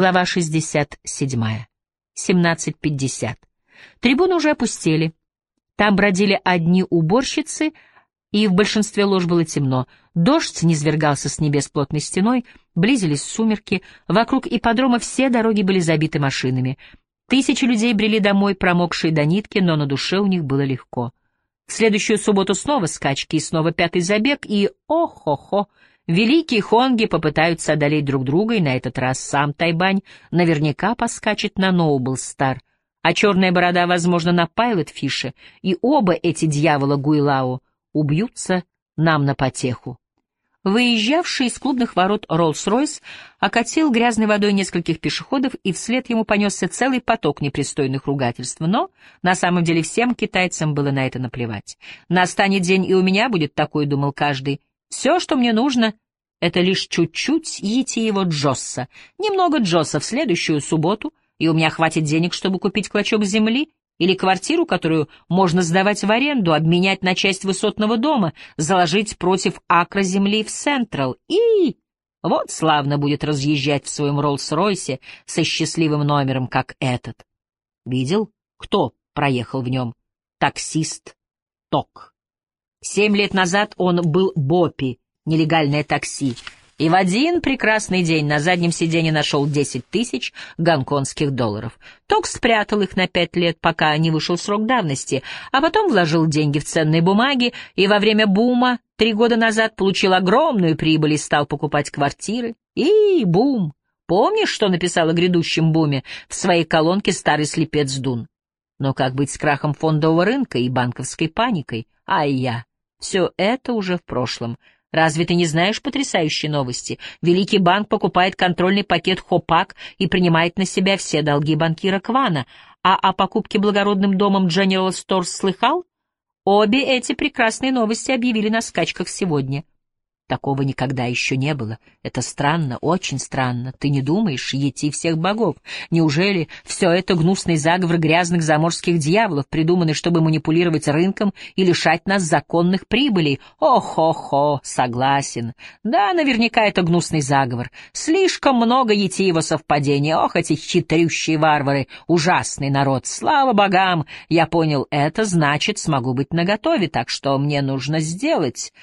Глава 67. 17.50. Трибуны уже опустели. Там бродили одни уборщицы, и в большинстве лож было темно. Дождь низвергался с небес плотной стеной, близились сумерки, вокруг ипподрома все дороги были забиты машинами. Тысячи людей брели домой, промокшие до нитки, но на душе у них было легко. В следующую субботу снова скачки и снова пятый забег, и о-хо-хо, великие хонги попытаются одолеть друг друга, и на этот раз сам Тайбань наверняка поскачет на Ноубл Стар, а черная борода, возможно, на Пайлот Фише, и оба эти дьявола Гуйлао убьются нам на потеху. Выезжавший из клубных ворот Роллс-Ройс окатил грязной водой нескольких пешеходов, и вслед ему понесся целый поток непристойных ругательств. Но на самом деле всем китайцам было на это наплевать. «Настанет день, и у меня будет такой», — думал каждый. «Все, что мне нужно, — это лишь чуть-чуть его Джосса, немного Джосса в следующую субботу, и у меня хватит денег, чтобы купить клочок земли или квартиру, которую можно сдавать в аренду, обменять на часть высотного дома, заложить против акра земли в Централ. И вот славно будет разъезжать в своем Роллс-Ройсе со счастливым номером, как этот. Видел, кто проехал в нем? Таксист Ток. Семь лет назад он был Бопи, нелегальное такси, и в один прекрасный день на заднем сиденье нашел 10 тысяч гонконгских долларов. Ток спрятал их на пять лет, пока не вышел срок давности, а потом вложил деньги в ценные бумаги и во время бума три года назад получил огромную прибыль и стал покупать квартиры. И бум! Помнишь, что написал о грядущем буме в своей колонке старый слепец Дун? Но как быть с крахом фондового рынка и банковской паникой? Ай я! Все это уже в прошлом. Разве ты не знаешь потрясающей новости? Великий банк покупает контрольный пакет Хопак и принимает на себя все долги банкира Квана. А о покупке благородным домом General Stores слыхал? Обе эти прекрасные новости объявили на скачках сегодня. Такого никогда еще не было. Это странно, очень странно. Ты не думаешь, ети всех богов? Неужели все это гнусный заговор грязных заморских дьяволов, придуманный, чтобы манипулировать рынком и лишать нас законных прибылей? О-хо-хо, согласен. Да, наверняка это гнусный заговор. Слишком много етиево совпадений. Ох, эти хитрющие варвары, ужасный народ. Слава богам, я понял это, значит, смогу быть наготове, так что мне нужно сделать...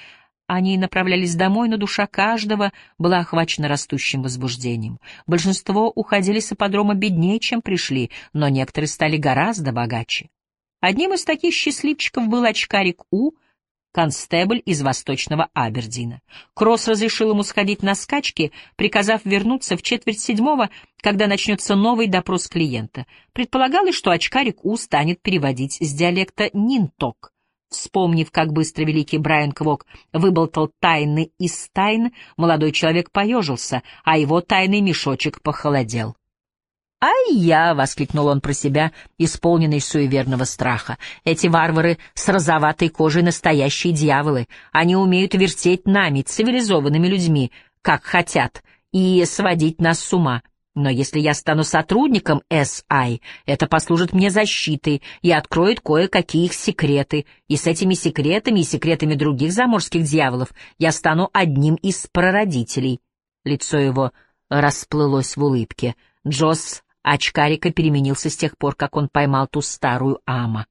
Они направлялись домой, но душа каждого была охвачена растущим возбуждением. Большинство уходили с ипподрома беднее, чем пришли, но некоторые стали гораздо богаче. Одним из таких счастливчиков был очкарик У, констебль из восточного Абердина. Кросс разрешил ему сходить на скачки, приказав вернуться в четверть седьмого, когда начнется новый допрос клиента. Предполагалось, что очкарик У станет переводить с диалекта «нинток», Вспомнив, как быстро великий Брайан Квок выболтал тайны из тайн, молодой человек поежился, а его тайный мешочек похолодел. «Ай я!» — воскликнул он про себя, исполненный суеверного страха. «Эти варвары с розоватой кожей — настоящие дьяволы. Они умеют вертеть нами, цивилизованными людьми, как хотят, и сводить нас с ума. Но если я стану сотрудником SI, это послужит мне защитой и откроет кое-какие их секреты, и с этими секретами и секретами других заморских дьяволов я стану одним из прародителей. Лицо его расплылось в улыбке. Джосс очкарика переменился с тех пор, как он поймал ту старую ама.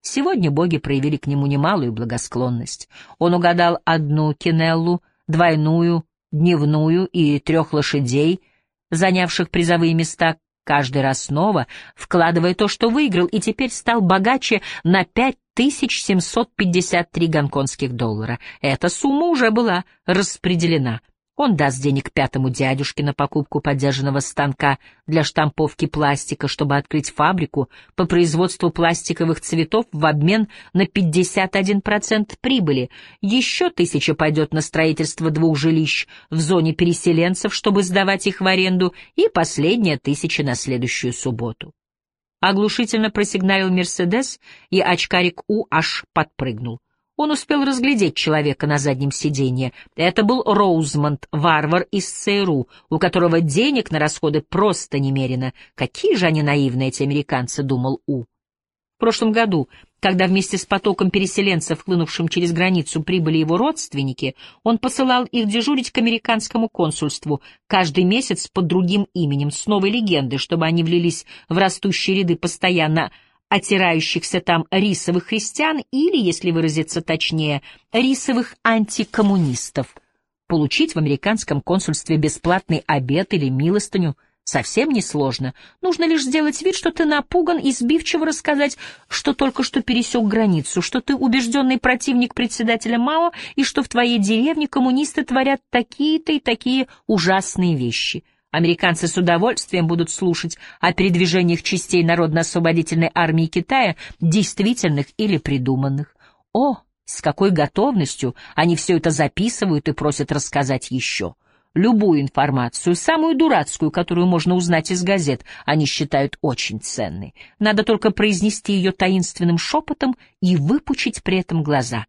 Сегодня боги проявили к нему немалую благосклонность. Он угадал одну кинеллу, двойную, дневную и трех лошадей — занявших призовые места каждый раз снова, вкладывая то, что выиграл, и теперь стал богаче на 5753 гонконгских доллара. Эта сумма уже была распределена. Он даст денег пятому дядюшке на покупку подержанного станка для штамповки пластика, чтобы открыть фабрику по производству пластиковых цветов в обмен на 51% прибыли. Еще тысяча пойдет на строительство двух жилищ в зоне переселенцев, чтобы сдавать их в аренду, и последняя тысяча на следующую субботу. Оглушительно просигналил «Мерседес», и очкарик У аж подпрыгнул. Он успел разглядеть человека на заднем сиденье. Это был Роузмонд, варвар из ЦРУ, у которого денег на расходы просто немерено. Какие же они наивные, эти американцы, думал У. В прошлом году, Когда вместе с потоком переселенцев, хлынувшим через границу, прибыли его родственники, он посылал их дежурить к американскому консульству каждый месяц под другим именем, с новой легендой, чтобы они влились в растущие ряды постоянно отирающихся там рисовых христиан или, если выразиться точнее, рисовых антикоммунистов. Получить в американском консульстве бесплатный обед или милостыню совсем несложно. Нужно лишь сделать вид, что ты напуган, и сбивчиво рассказать, что только что пересек границу, что ты убежденный противник председателя Мао и что в твоей деревне коммунисты творят такие-то и такие ужасные вещи. Американцы с удовольствием будут слушать о передвижениях частей Народно-освободительной армии Китая, действительных или придуманных. О, с какой готовностью они все это записывают и просят рассказать еще. Любую информацию, самую дурацкую, которую можно узнать из газет, они считают очень ценной. Надо только произнести ее таинственным шепотом и выпучить при этом глаза.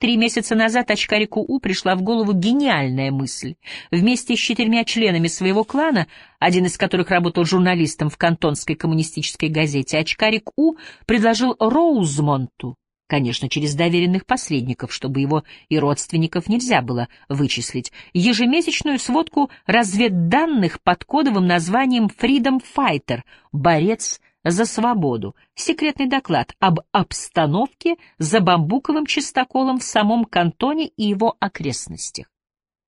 Три месяца назад очкарику У пришла в голову гениальная мысль. Вместе с четырьмя членами своего клана, один из которых работал журналистом в кантонской коммунистической газете, очкарик У предложил Роузмонту, конечно, через доверенных посредников, чтобы его и родственников нельзя было вычислить, ежемесячную сводку разведданных под кодовым названием «Freedom Fighter» — «Борец за свободу. Секретный доклад об обстановке за бамбуковым чистоколом в самом кантоне и его окрестностях.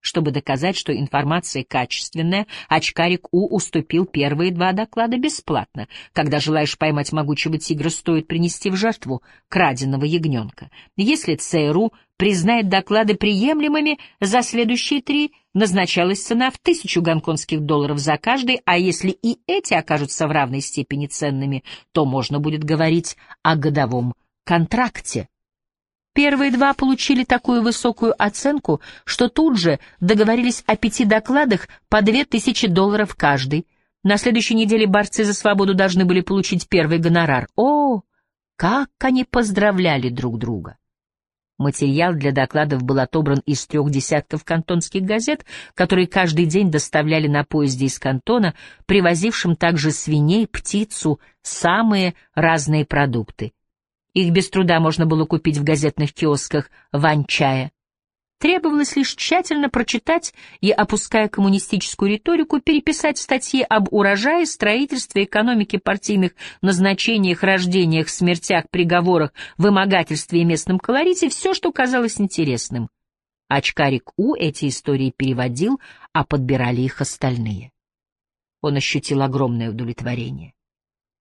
Чтобы доказать, что информация качественная, очкарик У уступил первые два доклада бесплатно. Когда желаешь поймать могучего тигра, стоит принести в жертву краденого ягненка. Если ЦРУ признает доклады приемлемыми, за следующие три назначалась цена в тысячу гонконгских долларов за каждый, а если и эти окажутся в равной степени ценными, то можно будет говорить о годовом контракте. Первые два получили такую высокую оценку, что тут же договорились о пяти докладах по две тысячи долларов каждый. На следующей неделе борцы за свободу должны были получить первый гонорар. О, как они поздравляли друг друга! Материал для докладов был отобран из трех десятков кантонских газет, которые каждый день доставляли на поезде из кантона, привозившим также свиней, птицу, самые разные продукты. Их без труда можно было купить в газетных киосках Ванчая. Требовалось лишь тщательно прочитать и, опуская коммунистическую риторику, переписать статьи об урожае, строительстве, экономике, партийных назначениях, рождениях, смертях, приговорах, вымогательстве и местном колорите, все, что казалось интересным. Очкарик У эти истории переводил, а подбирали их остальные. Он ощутил огромное удовлетворение.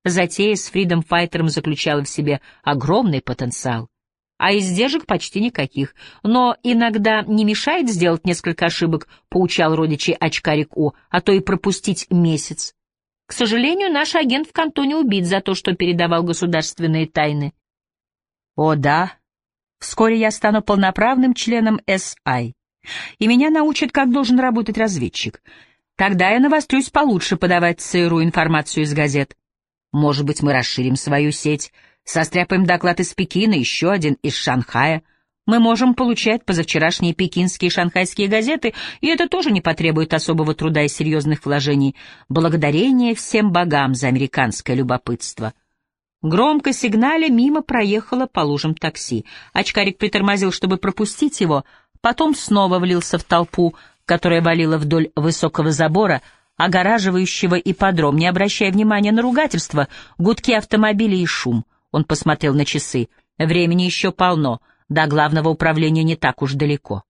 Затея с Фридом Файтером заключала в себе огромный потенциал, а издержек почти никаких, но иногда не мешает сделать несколько ошибок, поучал родичей очкарик О, а то и пропустить месяц. К сожалению, наш агент в кантоне убит за то, что передавал государственные тайны. О да, вскоре я стану полноправным членом САИ, и меня научат, как должен работать разведчик. Тогда я навострюсь получше подавать ЦРУ информацию из газет. Может быть, мы расширим свою сеть, состряпаем доклад из Пекина, еще один из Шанхая. Мы можем получать позавчерашние пекинские и шанхайские газеты, и это тоже не потребует особого труда и серьезных вложений. Благодарение всем богам за американское любопытство. Громко сигналя мимо проехало по лужам такси. Очкарик притормозил, чтобы пропустить его, потом снова влился в толпу, которая валила вдоль высокого забора, огораживающего ипподром, не обращая внимания на ругательство, гудки автомобилей и шум. Он посмотрел на часы. Времени еще полно, до главного управления не так уж далеко.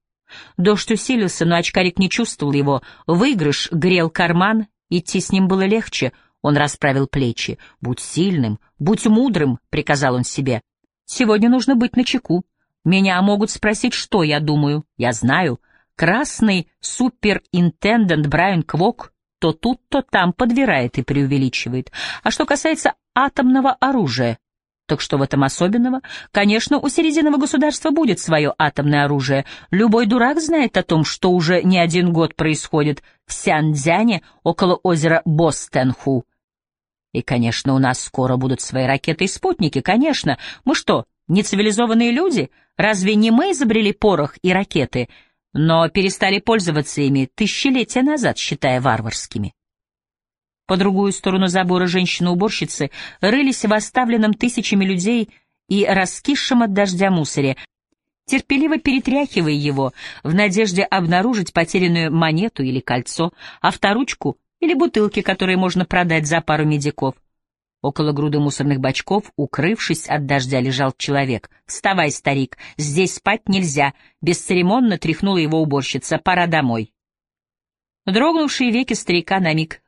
Дождь усилился, но очкарик не чувствовал его. Выигрыш грел карман, идти с ним было легче. Он расправил плечи. «Будь сильным, будь мудрым», — приказал он себе. «Сегодня нужно быть начеку. Меня могут спросить, что я думаю. Я знаю. Красный суперинтендент Брайан Квок то тут, то там подбирает и преувеличивает. А что касается атомного оружия, так что в этом особенного? Конечно, у серединного государства будет свое атомное оружие. Любой дурак знает о том, что уже не один год происходит в Сянцзяне около озера Бостенху. И, конечно, у нас скоро будут свои ракеты и спутники, конечно. Мы что, не цивилизованные люди? Разве не мы изобрели порох и ракеты? Но перестали пользоваться ими тысячелетия назад, считая варварскими. По другую сторону забора женщины-уборщицы рылись в оставленном тысячами людей и раскисшем от дождя мусоре, терпеливо перетряхивая его в надежде обнаружить потерянную монету или кольцо, авторучку или бутылки, которые можно продать за пару медиков. Около груды мусорных бачков, укрывшись от дождя, лежал человек. «Вставай, старик, здесь спать нельзя!» Бесцеремонно тряхнула его уборщица. «Пора домой!» Дрогнувшие веки старика на миг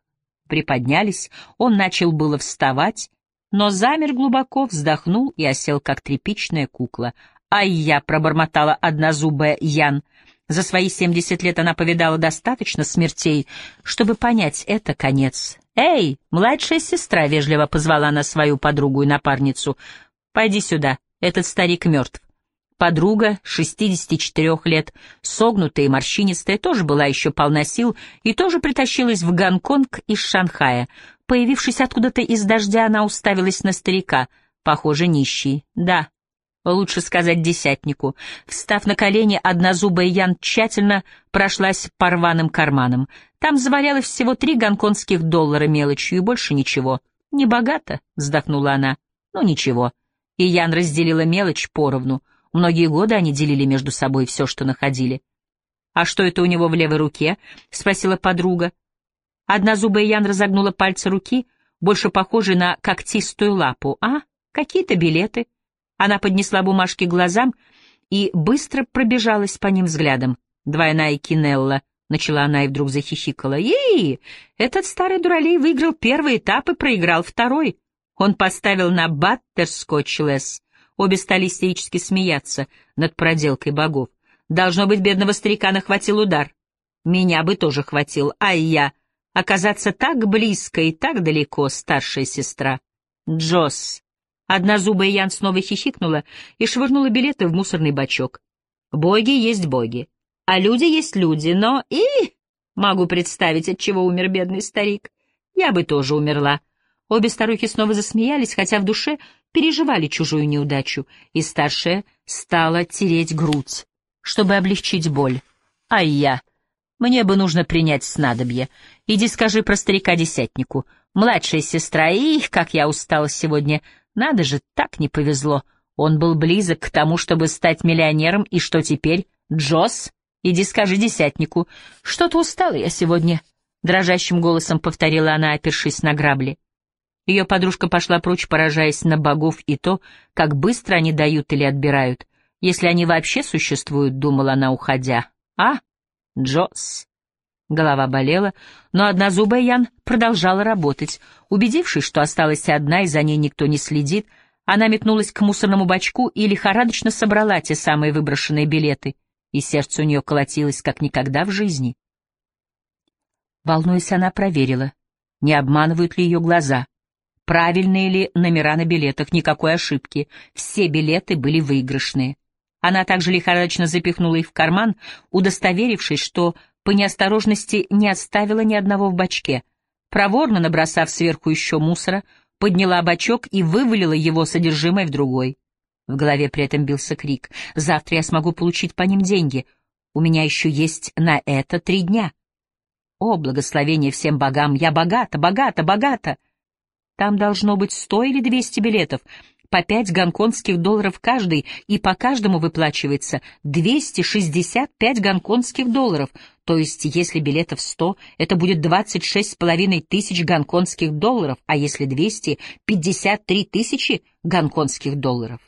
приподнялись, он начал было вставать, но замер глубоко, вздохнул и осел, как тряпичная кукла. «Ай я!» — пробормотала однозубая Ян. За свои семьдесят лет она повидала достаточно смертей, чтобы понять, это конец. «Эй, младшая сестра!» — вежливо позвала она свою подругу и напарницу. «Пойди сюда, этот старик мертв». Подруга, 64 лет, согнутая и морщинистая, тоже была еще полна сил и тоже притащилась в Гонконг из Шанхая. Появившись откуда-то из дождя, она уставилась на старика. Похоже, нищий. Да, лучше сказать десятнику. Встав на колени, однозубая Ян тщательно прошлась по рваным карманам. Там завалялось всего три гонконгских доллара мелочью и больше ничего. «Небогато», — вздохнула она. «Ну, ничего». И Ян разделила мелочь поровну — Многие годы они делили между собой все, что находили. «А что это у него в левой руке?» — спросила подруга. Одна зубая Ян разогнула пальцы руки, больше похожей на когтистую лапу. «А, какие-то билеты». Она поднесла бумажки к глазам и быстро пробежалась по ним взглядом. «Двойная кинелла», — начала она и вдруг захихикала. «И, этот старый дуралей выиграл первый этап и проиграл второй. Он поставил на баттерскотч лес Обе стали истерически смеяться над проделкой богов. Должно быть, бедного старика нахватил удар. Меня бы тоже хватил, а я... Оказаться так близко и так далеко, старшая сестра. Джосс. Одна зубая Ян снова хихикнула и швырнула билеты в мусорный бачок. Боги есть боги, а люди есть люди, но и... Могу представить, от чего умер бедный старик. Я бы тоже умерла. Обе старухи снова засмеялись, хотя в душе переживали чужую неудачу, и старшая стала тереть грудь, чтобы облегчить боль. А я... Мне бы нужно принять снадобье. Иди скажи про старика-десятнику. Младшая сестра, их, как я устала сегодня. Надо же, так не повезло. Он был близок к тому, чтобы стать миллионером, и что теперь? Джосс, иди скажи десятнику. Что-то устала я сегодня, — дрожащим голосом повторила она, опершись на грабли. Ее подружка пошла прочь, поражаясь на богов и то, как быстро они дают или отбирают, если они вообще существуют, думала она, уходя. А, Джосс. Голова болела, но однозубая Ян продолжала работать. Убедившись, что осталась одна и за ней никто не следит, она метнулась к мусорному бачку и лихорадочно собрала те самые выброшенные билеты, и сердце у нее колотилось, как никогда в жизни. Волнуясь, она проверила, не обманывают ли ее глаза. Правильные ли номера на билетах, никакой ошибки. Все билеты были выигрышные. Она также лихорадочно запихнула их в карман, удостоверившись, что по неосторожности не оставила ни одного в бачке. Проворно набросав сверху еще мусора, подняла бачок и вывалила его содержимое в другой. В голове при этом бился крик. «Завтра я смогу получить по ним деньги. У меня еще есть на это три дня». О, благословение всем богам! Я богата, богата, богата! Там должно быть сто или двести билетов, по пять гонконгских долларов каждый, и по каждому выплачивается 265 гонконгских долларов, то есть если билетов сто, это будет двадцать шесть с половиной тысяч гонконгских долларов, а если двести — пятьдесят три тысячи гонконгских долларов.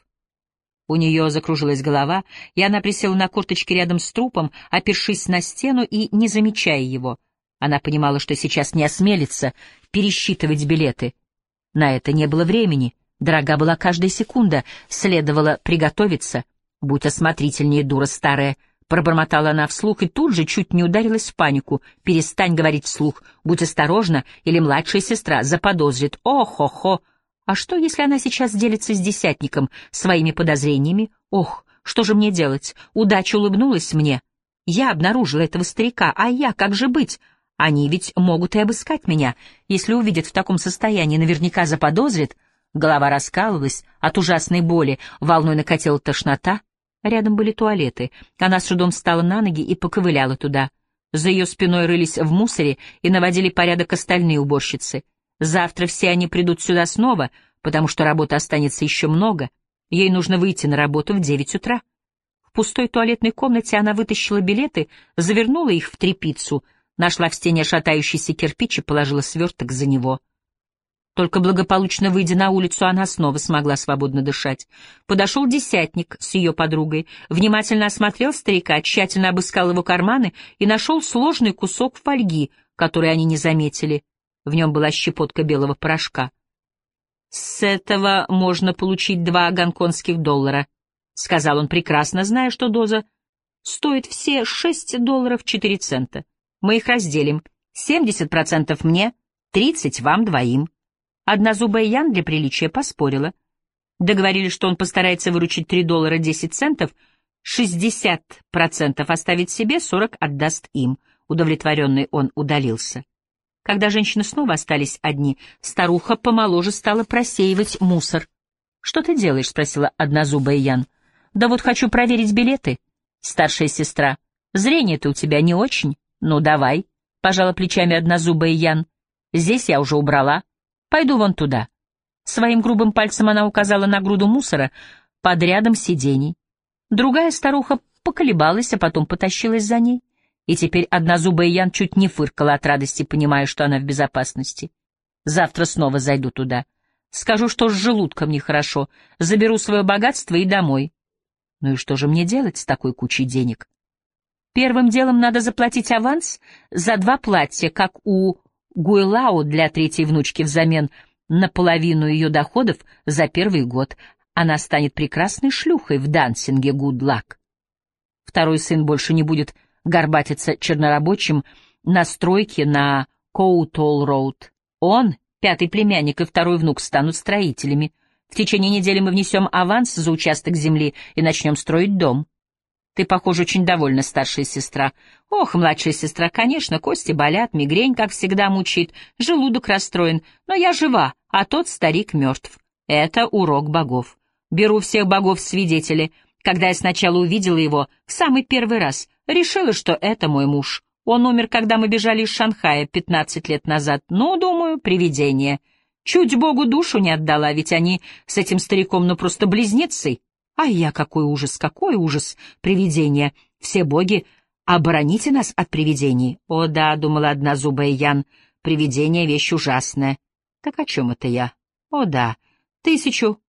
У нее закружилась голова, и она присела на корточки рядом с трупом, опершись на стену и не замечая его. Она понимала, что сейчас не осмелится пересчитывать билеты, на это не было времени. Дорога была каждая секунда. Следовало приготовиться. «Будь осмотрительнее, дура старая», — пробормотала она вслух и тут же чуть не ударилась в панику. «Перестань говорить вслух. Будь осторожна, или младшая сестра заподозрит. О-хо-хо! А что, если она сейчас делится с десятником своими подозрениями? Ох, что же мне делать? Удача улыбнулась мне. Я обнаружила этого старика, а я, как же быть? Они ведь могут и обыскать меня. Если увидят в таком состоянии, наверняка заподозрят. Голова раскалывалась от ужасной боли, волной накатила тошнота. Рядом были туалеты. Она с трудом встала на ноги и поковыляла туда. За ее спиной рылись в мусоре и наводили порядок остальные уборщицы. Завтра все они придут сюда снова, потому что работы останется еще много. Ей нужно выйти на работу в девять утра. В пустой туалетной комнате она вытащила билеты, завернула их в тряпицу, нашла в стене шатающийся кирпич и положила сверток за него. Только благополучно выйдя на улицу, она снова смогла свободно дышать. Подошел десятник с ее подругой, внимательно осмотрел старика, тщательно обыскал его карманы и нашел сложный кусок фольги, который они не заметили. В нем была щепотка белого порошка. «С этого можно получить два гонконгских доллара», — сказал он, прекрасно зная, что доза стоит все шесть долларов четыре цента. «Мы их разделим. Семьдесят процентов мне, тридцать вам двоим». Однозубая Ян для приличия поспорила. Договорились, что он постарается выручить три доллара десять центов, шестьдесят процентов оставить себе, сорок отдаст им. Удовлетворенный он удалился. Когда женщины снова остались одни, старуха помоложе стала просеивать мусор. «Что ты делаешь?» — спросила однозубая Ян. «Да вот хочу проверить билеты. Старшая сестра. Зрение-то у тебя не очень. Ну, давай», — пожала плечами однозубая Ян. «Здесь я уже убрала. Пойду вон туда». Своим грубым пальцем она указала на груду мусора под рядом сидений. Другая старуха поколебалась, а потом потащилась за ней. И теперь однозубая Ян чуть не фыркала от радости, понимая, что она в безопасности. Завтра снова зайду туда. Скажу, что с желудком нехорошо, заберу свое богатство и домой. Ну и что же мне делать с такой кучей денег? Первым делом надо заплатить аванс за два платья, как у Гуэлао для третьей внучки взамен на половину ее доходов за первый год. Она станет прекрасной шлюхой в дансинге «Гудлак». Второй сын больше не будет горбатиться чернорабочим на стройке на Коутол-Роуд. Он, пятый племянник и второй внук станут строителями. В течение недели мы внесем аванс за участок земли и начнем строить дом. Ты, похоже, очень довольна, старшая сестра. Ох, младшая сестра, конечно, кости болят, мигрень, как всегда, мучит, желудок расстроен, но я жива, а тот старик мертв. Это урок богов. Беру всех богов свидетели. Когда я сначала увидела его, в самый первый раз, решила, что это мой муж. Он умер, когда мы бежали из Шанхая пятнадцать лет назад. Ну, думаю, привидение. Чуть богу душу не отдала, ведь они с этим стариком ну просто близнецы. А я какой ужас, какой ужас, привидение. Все боги, обороните нас от привидений. О да, думала одна зубая Ян, привидение — вещь ужасная. Так о чем это я? О да, тысячу.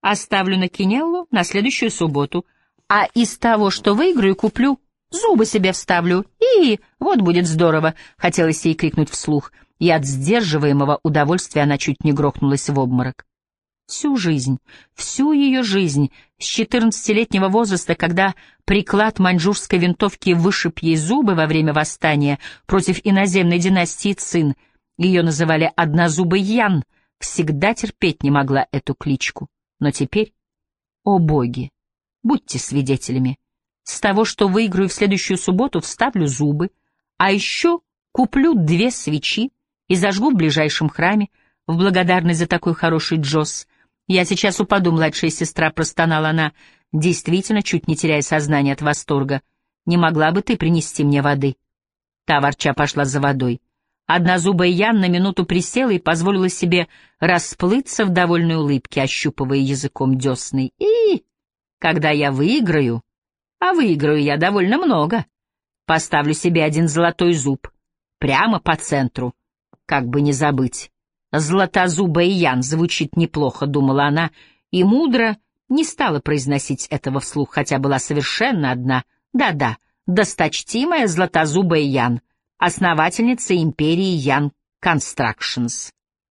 Оставлю на Кинеллу на следующую субботу, а из того, что выиграю, куплю, зубы себе вставлю, и вот будет здорово, хотелось ей крикнуть вслух, и от сдерживаемого удовольствия она чуть не грохнулась в обморок. Всю жизнь, всю ее жизнь, с четырнадцатилетнего возраста, когда приклад маньчжурской винтовки вышиб ей зубы во время восстания против иноземной династии Цин, ее называли «однозубый Ян», всегда терпеть не могла эту кличку. Но теперь, о боги, будьте свидетелями, с того, что выиграю в следующую субботу, вставлю зубы, а еще куплю две свечи и зажгу в ближайшем храме, в благодарность за такой хороший Джосс, «Я сейчас упаду, младшая сестра», — простонала она, действительно чуть не теряя сознание от восторга. «Не могла бы ты принести мне воды?» Та ворча пошла за водой. Однозубая Ян на минуту присела и позволила себе расплыться в довольной улыбке, ощупывая языком десны. «И, когда я выиграю, а выиграю я довольно много, поставлю себе один золотой зуб, прямо по центру, как бы не забыть». «Златозубая Ян» звучит неплохо, думала она, и мудро не стала произносить этого вслух, хотя была совершенно одна. Да-да, досточтимая златозубая Ян, основательница империи Ян Констракшнс.